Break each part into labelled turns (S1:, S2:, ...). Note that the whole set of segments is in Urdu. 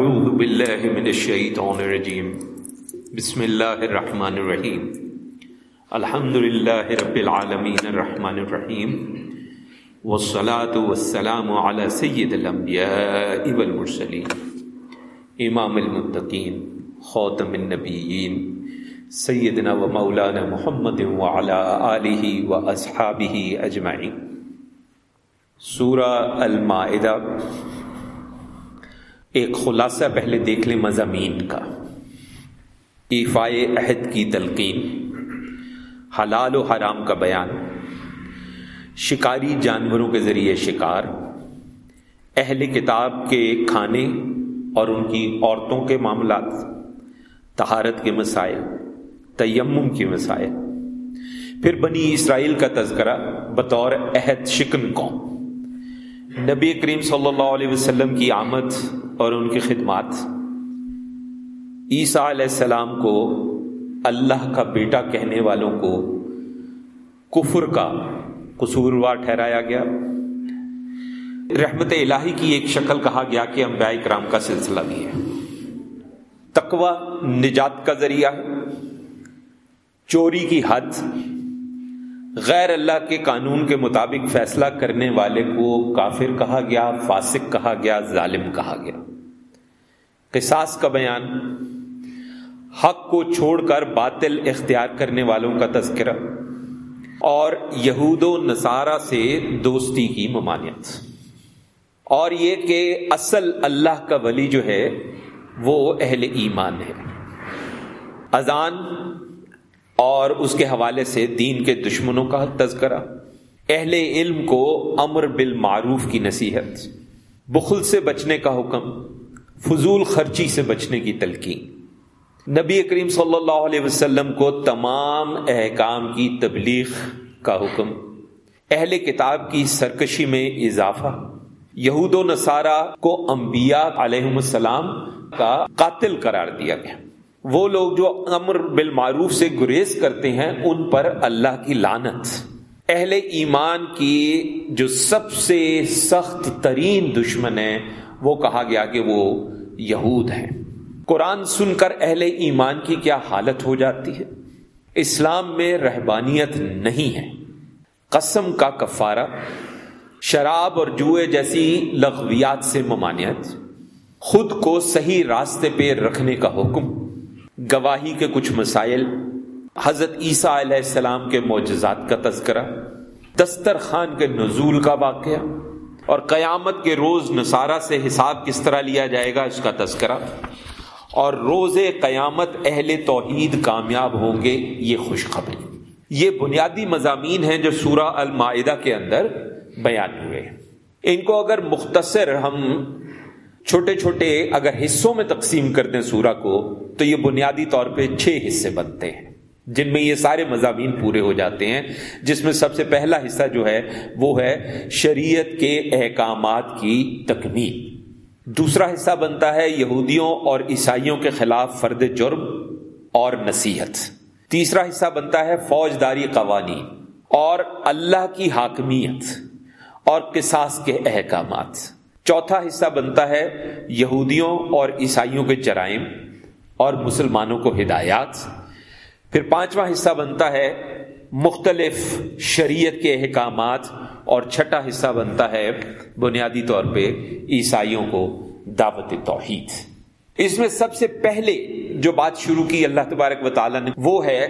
S1: أعوذ بالله من الشيطان الرجيم بسم الله الرحمن الرحيم الحمد لله رب العالمين الرحمن الرحيم والصلاة والسلام على سيد الأنبياء والمرسلين امام المتقين خاتم النبيين سيدنا ومولانا محمد وعلى آله وأصحابه أجمعين سورہ المائدہ۔ ایک خلاصہ پہلے دیکھ لیں مضامین کا۔ ایفائے عہد کی تلقین۔ حلال و حرام کا بیان۔ شکاری جانوروں کے ذریعے شکار۔ اہل کتاب کے کھانے اور ان کی عورتوں کے معاملات۔ تہارت کے مسائل۔ تیمم کے مسائل۔ پھر بنی اسرائیل کا تذکرہ، بطور عہد شکن قوم۔ نبی کریم صلی اللہ علیہ وسلم کی آمد اور ان کی خدمات۔ عیسیٰ علیہ السلام کو اللہ کا بیٹا کہنے والوں کو کفر کا قصوروار ٹھہرایا گیا۔ رحمت الہی کی ایک شکل کہا گیا کہ انبیاء کرام کا سلسلہ بھی ہے۔ تقوی نجات کا ذریعہ ہے۔ چوری کی حد غیر اللہ کے قانون کے مطابق فیصلہ کرنے والے کو کافر کہا گیا، فاسق کہا گیا، ظالم کہا گیا۔ قصاص کا بیان، حق کو چھوڑ کر باطل اختیار کرنے والوں کا تذکرہ اور یہود و نصارہ سے دوستی کی ممانعت۔ اور یہ کہ اصل اللہ کا ولی جو ہے، وہ اہل ایمان ہے۔ اذان اور اس کے حوالے سے دین کے دشمنوں کا تذکرہ۔ اہل علم کو امر بالمعروف کی نصیحت، بخل سے بچنے کا حکم، فضول خرچی سے بچنے کی تلقین۔ نبی کریم صلی اللہ علیہ وسلم کو تمام احکام کی تبلیغ کا حکم۔ اہل کتاب کی سرکشی میں اضافہ۔ یہود و نصارہ کو انبیاء علیہ السلام کا قاتل قرار دیا گیا۔ وہ لوگ جو امر بالمعروف سے گریز کرتے ہیں، ان پر اللہ کی لانت اہل ایمان کی جو سب سے سخت ترین دشمن ہے، وہ کہا گیا کہ وہ یہود ہیں۔ قرآن سن کر اہل ایمان کی کیا حالت ہو جاتی ہے؟ اسلام میں رہبانیت نہیں ہے۔ قسم کا کفارہ، شراب اور جوئے جیسی لغویات سے ممانعت، خود کو صحیح راستے پہ رکھنے کا حکم۔ گواہی کے کچھ مسائل، حضرت عیسیٰ علیہ السلام کے معجزات کا تذکرہ، دسترخوان کے نزول کا واقعہ، اور قیامت کے روز نصارہ سے حساب کس طرح لیا جائے گا اس کا تذکرہ۔ اور روز قیامت اہل توحید کامیاب ہوں گے، یہ خوشخبری۔ یہ بنیادی مضامین ہیں جو سورہ المائدہ کے اندر بیان ہوئے ان کو اگر مختصر ہم چھوٹے چھوٹے اگر حصوں میں تقسیم کر دیں سورہ کو، تو یہ بنیادی طور پہ چھ حصے بنتے ہیں۔ جن میں یہ سارے مضامین پورے ہو جاتے ہیں۔ جس میں سب سے پہلا حصہ جو ہے، وہ ہے شریعت کے احکامات کی تکمیل۔ دوسرا حصہ بنتا ہے یہودیوں اور عیسائیوں کے خلاف فرد جرم اور نصیحت۔ تیسرا حصہ بنتا ہے فوجداری قوانین اور اللہ کی حاکمیت اور قصاص کے احکامات۔ چوتھا حصہ بنتا ہے یہودیوں اور عیسائیوں کے جرائم اور مسلمانوں کو ہدایات۔ پھر پانچواں حصہ بنتا ہے مختلف شریعت کے احکامات اور چھٹا حصہ بنتا ہے بنیادی طور پہ عیسائیوں کو دعوت توحید۔ اس میں سب سے پہلے جو بات شروع کی اللہ تبارک و تعالیٰ نے، وہ ہے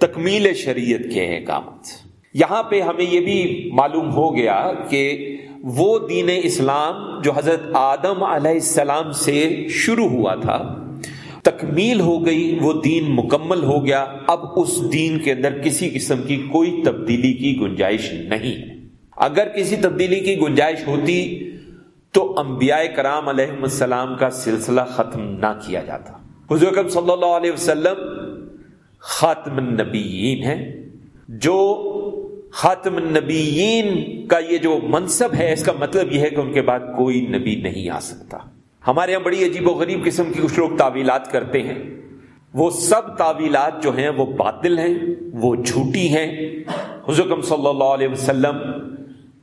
S1: تکمیل شریعت کے احکامات۔ یہاں پہ ہمیں یہ بھی معلوم ہو گیا کہ وہ دین اسلام جو حضرت آدم علیہ السلام سے شروع ہوا تھا، تکمیل ہو گئی، وہ دین مکمل ہو گیا۔ اب اس دین کے اندر کسی قسم کی کوئی تبدیلی کی گنجائش نہیں۔ اگر کسی تبدیلی کی گنجائش ہوتی تو انبیاء کرام علیہ السلام کا سلسلہ ختم نہ کیا جاتا۔ حضور صلی اللہ علیہ وسلم خاتم النبیین ہیں، جو خاتم النبیین کا یہ جو منصب ہے، اس کا مطلب یہ ہے کہ ان کے بعد کوئی نبی نہیں آ سکتا۔ ہمارے یہاں بڑی عجیب و غریب قسم کی کچھ لوگ تعویلات کرتے ہیں۔ وہ سب تعویلات جو ہیں، وہ باطل ہیں، وہ جھوٹی ہیں۔ حضرکم صلی اللہ علیہ وسلم،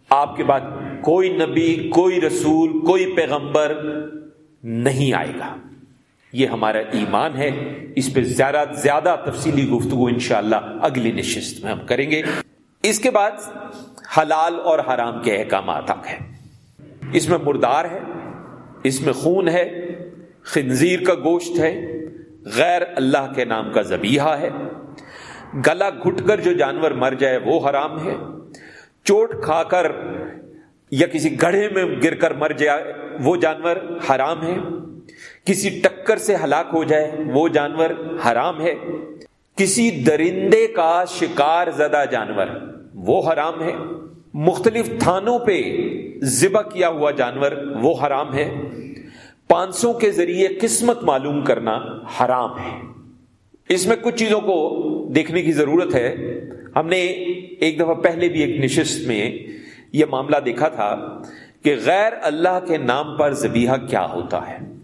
S1: آپ کے بعد کوئی نبی، کوئی رسول، کوئی پیغمبر نہیں آئے گا۔ یہ ہمارا ایمان ہے۔ اس پہ زیادہ زیادہ تفصیلی گفتگو انشاءاللہ اگلی نشست میں ہم کریں گے۔ اس کے بعد حلال اور حرام کے احکامات تک اس میں مردار ہے، اس میں خون ہے، خنزیر کا گوشت ہے، غیر اللہ کے نام کا زبیحہ ہے۔ گلا گھٹ کر جو جانور مر جائے وہ حرام ہے۔ چوٹ کھا کر یا کسی گڑھے میں گر کر مر جائے وہ جانور حرام ہے۔ کسی ٹکر سے ہلاک ہو جائے وہ جانور حرام ہے۔ کسی درندے کا شکار زدہ جانور، وہ حرام ہے۔ مختلف تھانوں پہ ذبح کیا ہوا جانور، وہ حرام ہے۔ پانسوں کے ذریعے قسمت معلوم کرنا حرام ہے۔ اس میں کچھ چیزوں کو دیکھنے کی ضرورت ہے۔ ہم نے ایک دفعہ پہلے بھی ایک نشست میں یہ معاملہ دیکھا تھا کہ غیر اللہ کے نام پر زبیحہ کیا ہوتا ہے۔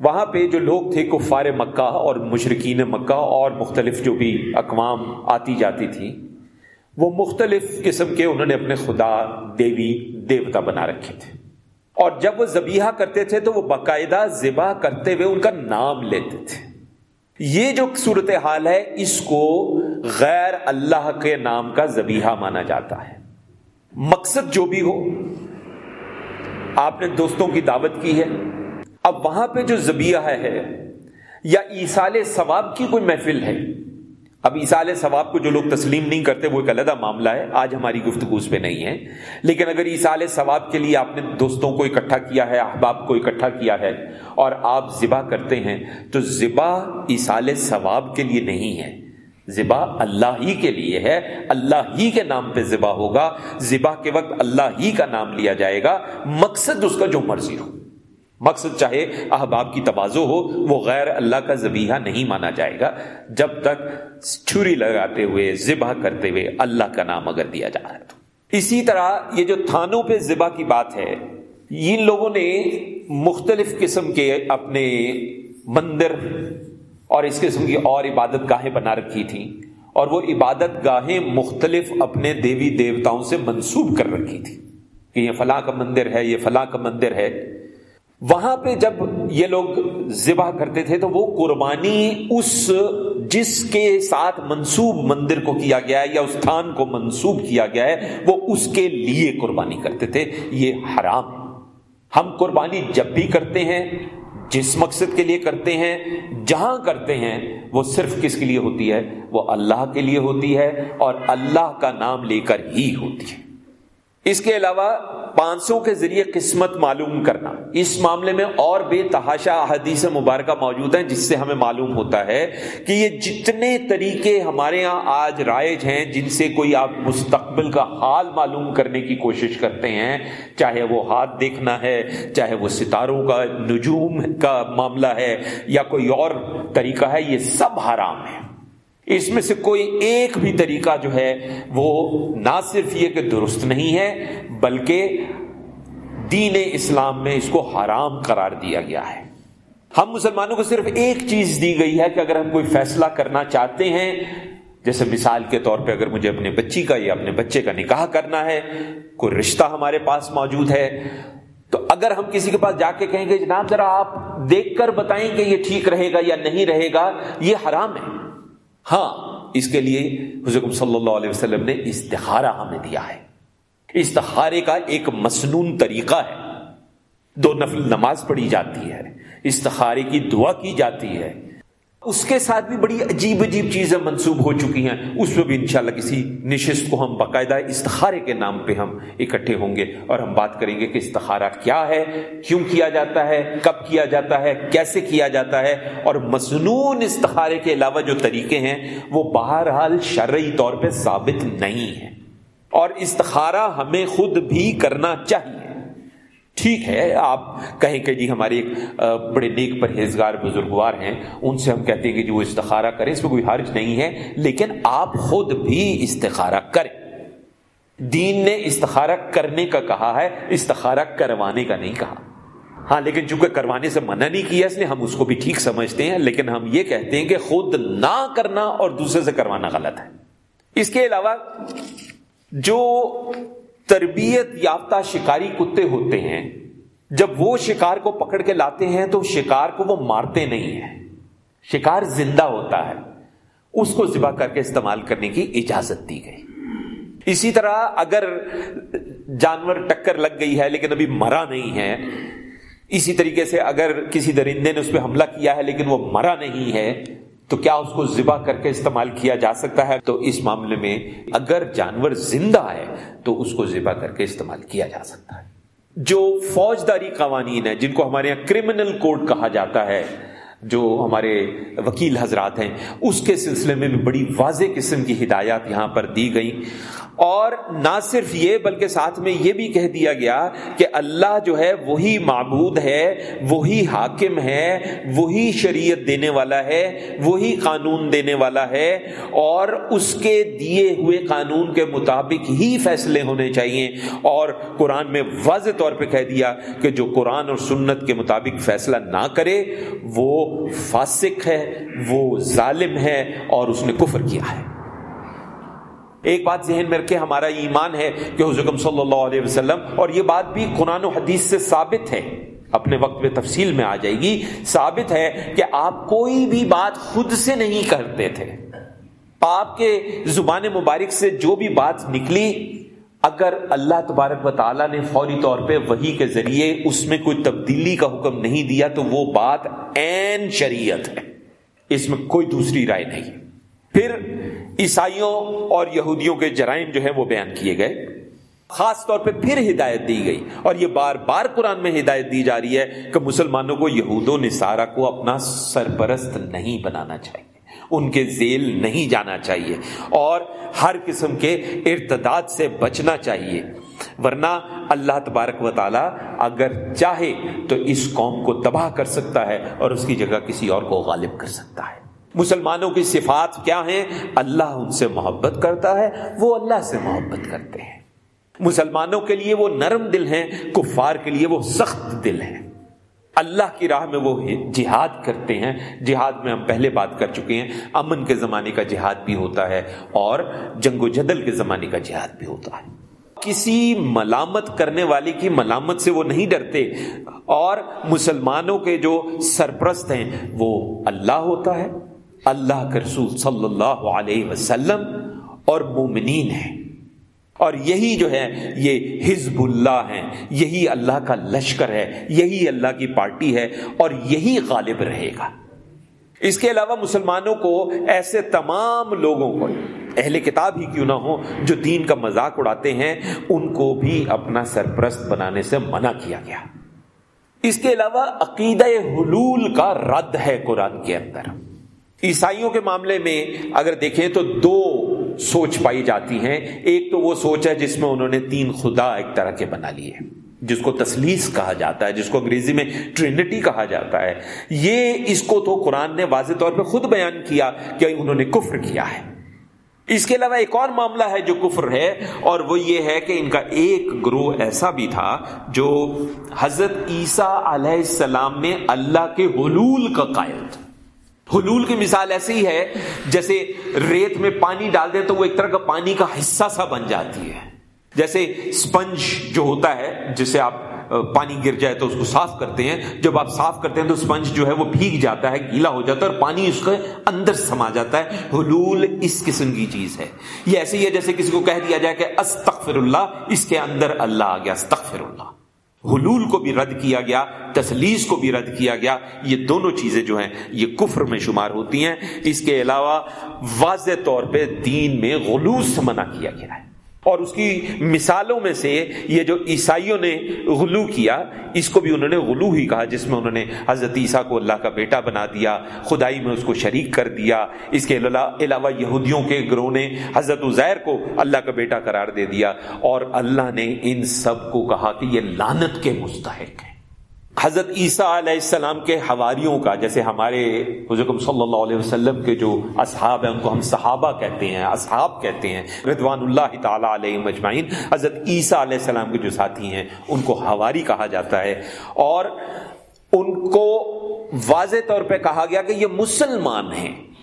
S1: وہاں پہ جو لوگ تھے کفار مکہ اور مشرقین مکہ اور مختلف جو بھی اقوام آتی جاتی تھی، وہ مختلف قسم کے انہوں نے اپنے خدا، دیوی، دیوتا بنا رکھے تھے۔ اور جب وہ زبیحہ کرتے تھے تو وہ باقاعدہ ذبح کرتے ہوئے ان کا نام لیتے تھے۔ یہ جو صورت حال ہے، اس کو غیر اللہ کے نام کا زبیحہ مانا جاتا ہے۔ مقصد جو بھی ہو، آپ نے دوستوں کی دعوت کی ہے۔ اب وہاں پہ جو زبیحہ ہے یا ایسال ثواب کی کوئی محفل ہے۔ اب ایسال ثواب کو جو لوگ تسلیم نہیں کرتے، وہ ایک علیحدہ معاملہ ہے۔ آج ہماری گفتگو اس پہ نہیں ہے۔ لیکن اگر ایسال ثواب کے لیے آپ نے دوستوں کو اکٹھا کیا ہے، احباب کو اکٹھا کیا ہے، اور آپ ذبح کرتے ہیں، تو ذبح ایسال ثواب کے لیے نہیں ہے۔ ذبح اللہ ہی کے لیے ہے۔ اللہ ہی کے نام پہ ذبح ہوگا۔ ذبح کے وقت اللہ ہی کا نام لیا جائے گا۔ مقصد اس کا جو مرضی ہو۔ مقصد چاہے احباب کی توازو ہو، وہ غیر اللہ کا زبیحہ نہیں مانا جائے گا۔ جب تک چھری لگاتے ہوئے، ذبح کرتے ہوئے اللہ کا نام اگر دیا جا رہا ہے تو۔ اسی طرح یہ جو تھانوں پہ ذبح کی بات ہے ان لوگوں نے مختلف قسم کے اپنے مندر اور اس قسم کی اور عبادت گاہیں بنا رکھی تھیں اور وہ عبادت گاہیں مختلف اپنے دیوی دیوتاؤں سے منسوب کر رکھی تھی کہ یہ فلاں کا مندر ہے، یہ فلاں کا مندر ہے۔ وہاں پہ جب یہ لوگ ذبح کرتے تھے تو وہ قربانی اس جس کے ساتھ منسوب مندر کو کیا گیا ہے یا اس تھان کو منسوب کیا گیا ہے، وہ اس کے لیے قربانی کرتے تھے۔ یہ حرام۔ ہے ہم قربانی جب بھی کرتے ہیں، جس مقصد کے لیے کرتے ہیں، جہاں کرتے ہیں، وہ صرف کس کے لیے ہوتی ہے؟ وہ اللہ کے لیے ہوتی ہے اور اللہ کا نام لے کر ہی ہوتی ہے۔ اس کے علاوہ پانسوں کے ذریعے قسمت معلوم کرنا۔ اس معاملے میں اور بے تحاشا حدیث مبارکہ موجود ہیں جس سے ہمیں معلوم ہوتا ہے کہ یہ جتنے طریقے ہمارے ہاں آج رائج ہیں جن سے کوئی آپ مستقبل کا حال معلوم کرنے کی کوشش کرتے ہیں، چاہے وہ ہاتھ دیکھنا ہے، چاہے وہ ستاروں کا نجوم کا معاملہ ہے یا کوئی اور طریقہ ہے، یہ سب حرام ہے اس میں سے کوئی ایک بھی طریقہ جو ہے وہ نہ صرف یہ کہ درست نہیں ہے، بلکہ دین اسلام میں اس کو حرام قرار دیا گیا ہے۔ ہم مسلمانوں کو صرف ایک چیز دی گئی ہے کہ اگر ہم کوئی فیصلہ کرنا چاہتے ہیں، جیسے مثال کے طور پہ اگر مجھے اپنے بچی کا یا اپنے بچے کا نکاح کرنا ہے، کوئی رشتہ ہمارے پاس موجود ہے، تو اگر ہم کسی کے پاس جا کے کہیں گے، جناب ذرا آپ دیکھ کر بتائیں کہ یہ ٹھیک رہے گا یا نہیں رہے گا، یہ حرام ہے۔ ہاں اس کے لیے حضرت صلی اللہ علیہ وسلم نے استخارہ ہمیں دیا ہے۔ استخارے کا ایک مسنون طریقہ ہے۔ دو نفل نماز پڑھی جاتی ہے۔ استخارے کی دعا کی جاتی ہے۔ اس کے ساتھ بھی بڑی عجیب عجیب چیزیں منسوب ہو چکی ہیں۔ اس میں بھی انشاءاللہ کسی نشست کو ہم باقاعدہ استخارے کے نام پہ ہم اکٹھے ہوں گے اور ہم بات کریں گے کہ استخارہ کیا ہے، کیوں کیا جاتا ہے، کب کیا جاتا ہے، کیسے کیا جاتا ہے۔ اور مصنون استخارے کے علاوہ جو طریقے ہیں، وہ بہرحال شرعی طور پہ ثابت نہیں ہیں۔ اور استخارہ ہمیں خود بھی کرنا چاہیے۔ ٹھیک ہے، آپ کہیں کہ جی ہمارے ایک بڑے نیک پرہیزگار بزرگوار ہیں، ان سے ہم کہتے ہیں کہ جی جو استخارہ کریں، اس میں کوئی حرج نہیں ہے، لیکن آپ خود بھی استخارہ کریں۔ دین نے استخارہ کرنے کا کہا ہے، استخارہ کروانے کا نہیں کہا۔ ہاں لیکن چونکہ کروانے سے منع نہیں کیا، اس نے ہم اس کو بھی ٹھیک سمجھتے ہیں، لیکن ہم یہ کہتے ہیں کہ خود نہ کرنا اور دوسرے سے کروانا غلط ہے۔ اس کے علاوہ جو تربیت یافتہ شکاری کتے ہوتے ہیں۔ جب وہ شکار کو پکڑ کے لاتے ہیں تو شکار کو وہ مارتے نہیں ہیں۔ شکار زندہ ہوتا ہے۔ اس کو ذبح کر کے استعمال کرنے کی اجازت دی گئی۔ اسی طرح اگر جانور ٹکر لگ گئی ہے لیکن ابھی مرا نہیں ہے، اسی طریقے سے اگر کسی درندے نے اس پہ حملہ کیا ہے لیکن وہ مرا نہیں ہے تو کیا اس کو ذبح کر کے استعمال کیا جا سکتا ہے؟ تو اس معاملے میں اگر جانور زندہ ہے، تو اس کو ذبح کر کے استعمال کیا جا سکتا ہے۔ جو فوجداری قوانین ہیں، جن کو ہمارے یہاں کرمنل کوڈ کہا جاتا ہے، جو ہمارے وکیل حضرات ہیں، اس کے سلسلے میں بھی بڑی واضح قسم کی ہدایات یہاں پر دی گئی اور نہ صرف یہ بلکہ ساتھ میں یہ بھی کہہ دیا گیا کہ اللہ جو ہے وہی معبود ہے، وہی حاکم ہے، وہی شریعت دینے والا ہے، وہی قانون دینے والا ہے اور اس کے دیے ہوئے قانون کے مطابق ہی فیصلے ہونے چاہیے۔ اور قرآن میں واضح طور پہ کہہ دیا کہ جو قرآن اور سنت کے مطابق فیصلہ نہ کرے، وہ فاسق ہے، وہ ظالم ہے اور اس نے کفر کیا ہے۔ ایک بات ذہن میں رکھے ہمارا ایمان ہے کہ حضرت صلی اللہ علیہ وسلم، اور یہ بات بھی قرآن و حدیث سے ثابت ہے، اپنے وقت میں تفصیل میں آ جائے گی، ثابت ہے کہ آپ کوئی بھی بات خود سے نہیں کرتے تھے۔ آپ کے زبان مبارک سے جو بھی بات نکلی، اگر اللہ تبارک و تعالیٰ نے فوری طور پہ وہی کے ذریعے اس میں کوئی تبدیلی کا حکم نہیں دیا، تو وہ بات این شریعت ہے۔ اس میں کوئی دوسری رائے نہیں۔ پھر عیسائیوں اور یہودیوں کے جرائم جو ہے وہ بیان کیے گئے۔ خاص طور پہ پھر ہدایت دی گئی۔ اور یہ بار بار قرآن میں ہدایت دی جا رہی ہے کہ مسلمانوں کو یہود و نصارہ کو اپنا سرپرست نہیں بنانا چاہیے۔ ان کے ذیل نہیں جانا چاہیے۔ اور ہر قسم کے ارتداد سے بچنا چاہیے۔ ورنہ اللہ تبارک و تعالی اگر چاہے تو اس قوم کو تباہ کر سکتا ہے اور اس کی جگہ کسی اور کو غالب کر سکتا ہے۔ مسلمانوں کی صفات کیا ہیں؟ اللہ ان سے محبت کرتا ہے، وہ اللہ سے محبت کرتے ہیں۔ مسلمانوں کے لیے وہ نرم دل ہیں، کفار کے لیے وہ سخت دل ہیں۔ اللہ کی راہ میں وہ جہاد کرتے ہیں۔ جہاد میں ہم پہلے بات کر چکے ہیں، امن کے زمانے کا جہاد بھی ہوتا ہے اور جنگ و جدل کے زمانے کا جہاد بھی ہوتا ہے۔ کسی ملامت کرنے والی کی ملامت سے وہ نہیں ڈرتے۔ اور مسلمانوں کے جو سرپرست ہیں، وہ اللہ ہوتا ہے۔ اللہ کے رسول صلی اللہ علیہ وسلم اور مومنین ہیں۔ اور یہی جو ہے، یہ حزب اللہ ہیں۔ یہی اللہ کا لشکر ہے۔ یہی اللہ کی پارٹی ہے۔ اور یہی غالب رہے گا۔ اس کے علاوہ مسلمانوں کو ایسے تمام لوگوں کو، اہل کتاب ہی کیوں نہ ہو، جو دین کا مذاق اڑاتے ہیں، ان کو بھی اپنا سرپرست بنانے سے منع کیا گیا۔ اس کے علاوہ عقیدہ حلول کا رد ہے قرآن کے اندر۔ عیسائیوں کے معاملے میں اگر دیکھیں تو دو سوچ پائی جاتی ہیں۔ ایک تو وہ سوچ ہے جس میں انہوں نے تین خدا ایک طرح کے بنا لیے جس کو تسلیس کہا جاتا ہے، جس کو انگریزی میں ٹرینٹی کہا جاتا ہے۔ یہ اس کو تو قرآن نے واضح طور پہ خود بیان کیا کہ انہوں نے کفر کیا ہے۔ اس کے علاوہ ایک اور معاملہ ہے جو کفر ہے، اور وہ یہ ہے کہ ان کا ایک گروہ ایسا بھی تھا جو حضرت عیسیٰ علیہ السلام میں اللہ کے حلول کا قائل تھا۔ حلول کی مثال ایسی ہے، جیسے ریت میں پانی ڈال دیں تو وہ ایک طرح کا پانی کا حصہ سا بن جاتی ہے۔ جیسے سپنج جو ہوتا ہے جسے آپ پانی گر جائے تو اس کو صاف کرتے ہیں۔ جب آپ صاف کرتے ہیں تو سپنج جو ہے وہ بھیگ جاتا ہے، گیلا ہو جاتا ہے اور پانی اس کے اندر سما جاتا ہے۔ حلول اس قسم کی چیز ہے۔ یہ ایسے ہی ہے جیسے کسی کو کہہ دیا جائے کہ استغفر اللہ، اس کے اندر اللہ آ گیا، استغفر اللہ۔ حلول کو بھی رد کیا گیا، تسلیس کو بھی رد کیا گیا۔ یہ دونوں چیزیں جو ہیں، یہ کفر میں شمار ہوتی ہیں۔ اس کے علاوہ واضح طور پہ دین میں غلوس منع کیا گیا ہے۔ اور اس کی مثالوں میں سے یہ جو عیسائیوں نے غلو کیا، اس کو بھی انہوں نے غلو ہی کہا، جس میں انہوں نے حضرت عیسیٰ کو اللہ کا بیٹا بنا دیا، خدائی میں اس کو شریک کر دیا۔ اس کے علاوہ یہودیوں کے گروہ نے حضرت عزیر کو اللہ کا بیٹا قرار دے دیا۔ اور اللہ نے ان سب کو کہا کہ یہ لانت کے مستحق ہیں۔ حضرت عیسیٰ علیہ السلام کے حواریوں کا، جیسے ہمارے حضرت صلی اللہ علیہ وسلم کے جو اصحاب ہیں، ان کو ہم صحابہ کہتے ہیں، اصحاب کہتے ہیں، رضوان اللہ تعالیٰ علیہ مجمعین حضرت عیسیٰ علیہ السلام کے جو ساتھی ہیں، ان کو حواری کہا جاتا ہے۔ اور ان کو واضح طور پہ کہا گیا کہ یہ مسلمان ہیں۔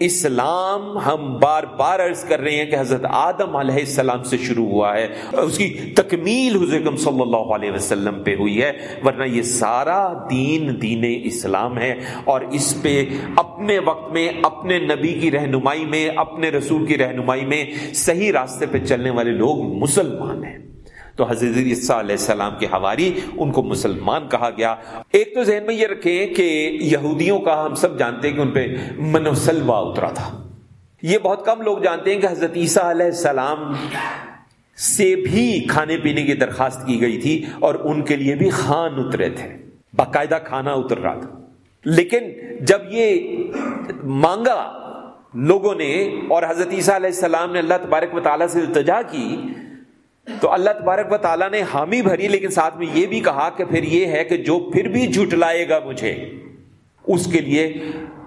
S1: اسلام ہم بار بار عرض کر رہے ہیں کہ حضرت آدم علیہ السلام سے شروع ہوا ہے اس کی تکمیل حضرت صلی اللہ علیہ وسلم پہ ہوئی ہے، ورنہ یہ سارا دین دین اسلام ہے۔ اور اس پہ اپنے وقت میں، اپنے نبی کی رہنمائی میں، اپنے رسول کی رہنمائی میں صحیح راستے پہ چلنے والے لوگ مسلمان ہیں۔ تو حضرت عیسیٰ علیہ السلام کے حواری ان کو مسلمان کہا گیا۔ ایک تو ذہن میں یہ رکھیں کہ یہودیوں کا ہم سب جانتے ہیں کہ ان پہ منوسلوا اترا تھا۔ یہ بہت کم لوگ جانتے ہیں کہ حضرت عیسیٰ علیہ السلام سے بھی کھانے پینے کی درخواست کی گئی تھی اور ان کے لیے بھی خان اترے تھے۔ باقاعدہ کھانا اتر رہا تھا۔ لیکن جب یہ مانگا لوگوں نے اور حضرت عیسیٰ علیہ السلام نے اللہ تبارک و تعالیٰ سے التجا کی تو اللہ تبارک و تعالیٰ نے حامی بھری، لیکن ساتھ میں یہ بھی کہا کہ پھر یہ ہے کہ جو پھر بھی جھٹلائے گا مجھے، اس کے لیے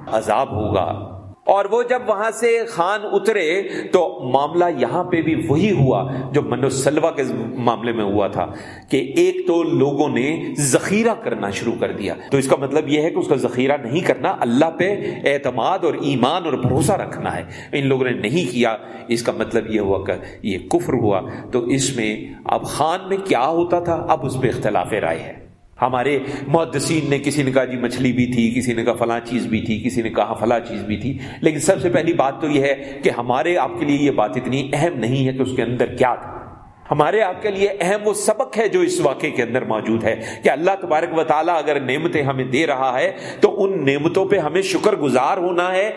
S1: عذاب ہوگا۔ اور وہ جب وہاں سے خان اترے تو معاملہ یہاں پہ بھی وہی ہوا جو منو سلوا کے معاملے میں ہوا تھا کہ ایک تو لوگوں نے ذخیرہ کرنا شروع کر دیا۔ تو اس کا مطلب یہ ہے کہ اس کا ذخیرہ نہیں کرنا، اللہ پہ اعتماد اور ایمان اور بھروسہ رکھنا ہے۔ ان لوگوں نے نہیں کیا، اس کا مطلب یہ ہوا کہ یہ کفر ہوا۔ تو اس میں اب خان میں کیا ہوتا تھا؟ اب اس پہ اختلاف رائے ہے۔ ہمارے محدثین نے کسی نے کہا جی مچھلی بھی تھی، کسی نے کہا فلاں چیز بھی تھی، کسی نے کہا ہاں فلاں چیز بھی تھی۔ لیکن سب سے پہلی بات تو یہ ہے کہ ہمارے آپ کے لیے یہ بات اتنی اہم نہیں ہے کہ اس کے اندر کیا تھا۔ ہمارے آپ کے لیے اہم وہ سبق ہے جو اس واقعے کے اندر موجود ہے کہ اللہ تبارک و تعالیٰ اگر نعمتیں ہمیں دے رہا ہے تو ان نعمتوں پہ ہمیں شکر گزار ہونا ہے۔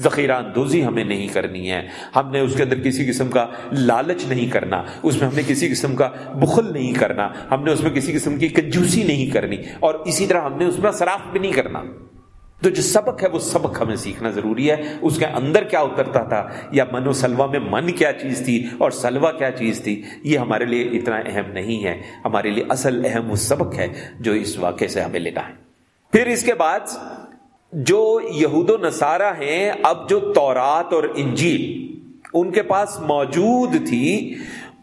S1: ذخیرہ اندوزی ہمیں نہیں کرنی ہے۔ ہم نے اس کے اندر کسی قسم کا لالچ نہیں کرنا، اس میں ہم نے کسی قسم کا بخل نہیں کرنا، ہم نے اس میں کسی قسم کی کنجوسی نہیں کرنی، اور اسی طرح ہم نے اس میں سراف بھی نہیں کرنا۔ تو جو سبق ہے وہ سبق ہمیں سیکھنا ضروری ہے۔ اس کے اندر کیا اترتا تھا؟ یا من و سلوا میں من کیا چیز تھی اور سلوا کیا چیز تھی؟ یہ ہمارے لیے اتنا اہم نہیں ہے۔ ہمارے لیے اصل اہم وہ سبق ہے جو اس واقعے سے ہمیں لینا ہے۔ پھر اس کے بعد جو یہود و نصارہ ہیں، اب جو تورات اور انجیل ان کے پاس موجود تھی،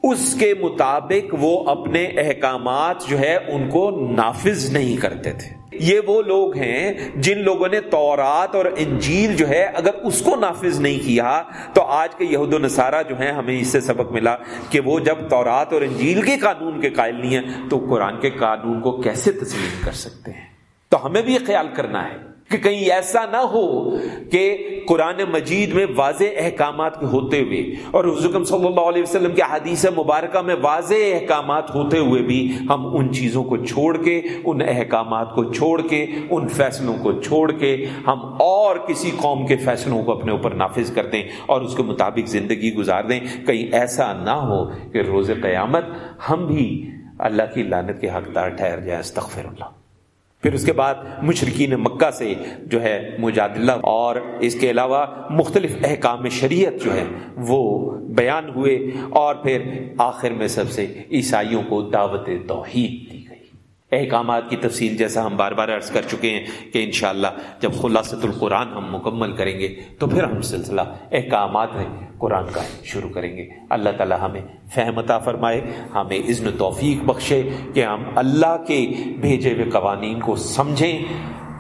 S1: اس کے مطابق وہ اپنے احکامات جو ہے، ان کو نافذ نہیں کرتے تھے۔ یہ وہ لوگ ہیں جن لوگوں نے تورات اور انجیل جو ہے، اگر اس کو نافذ نہیں کیا، تو آج کے یہود و نصارہ جو ہیں، ہمیں اس سے سبق ملا کہ وہ جب تورات اور انجیل کے قانون کے قائل نہیں ہیں، تو قرآن کے قانون کو کیسے تسلیم کر سکتے ہیں؟ تو ہمیں بھی یہ خیال کرنا ہے۔ کہ کہیں ایسا نہ ہو کہ قرآن مجید میں واضح احکامات ہوتے ہوئے اور حضرت صلی اللہ علیہ وسلم کے حدیث مبارکہ میں واضح احکامات ہوتے ہوئے بھی ہم ان چیزوں کو چھوڑ کے، ان احکامات کو چھوڑ کے، ان فیصلوں کو چھوڑ کے ہم اور کسی قوم کے فیصلوں کو اپنے اوپر نافذ کر دیں اور اس کے مطابق زندگی گزار دیں۔ کہیں ایسا نہ ہو کہ روز قیامت ہم بھی اللہ کی لانت کے حقدار ٹھہر جائیں۔ استغفر اللہ۔ پھر اس کے بعد مشرقین مکہ سے جو ہے مجادلہ اور اس کے علاوہ مختلف احکام شریعت جو ہے وہ بیان ہوئے اور پھر آخر میں سب سے عیسائیوں کو دعوت توحید دی۔ احکامات کی تفصیل جیسا ہم بار بار عرض کر چکے ہیں کہ انشاءاللہ جب خلاصت القرآن ہم مکمل کریں گے تو پھر ہم سلسلہ احکامات میں قرآن کا شروع کریں گے۔ اللہ تعالی ہمیں فہمتا فرمائے، ہمیں عزن توفیق بخشے کہ ہم اللہ کے بھیجے ہوئے قوانین کو سمجھیں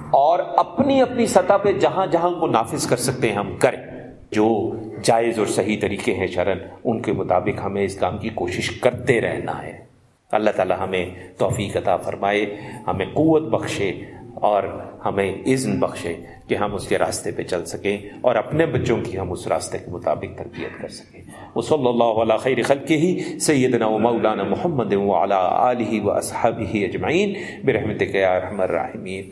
S1: اور اپنی اپنی سطح پہ جہاں جہاں کو نافذ کر سکتے ہیں ہم کریں۔ جو جائز اور صحیح طریقے ہیں شرن، ان کے مطابق ہمیں اس کام کی کوشش کرتے رہنا ہے۔ اللہ تعالی ہمیں توفیق عطا فرمائے، ہمیں قوت بخشے اور ہمیں عزن بخشے کہ ہم اس کے راستے پہ چل سکیں اور اپنے بچوں کی ہم اس راستے کے مطابق تربیت کر سکیں۔ وہ صلی اللہ علیہ خیر خلق ہی سیدنا و مولانا محمد و علیہ و اصحاب ہی اجمعین برحمت کے الرحمین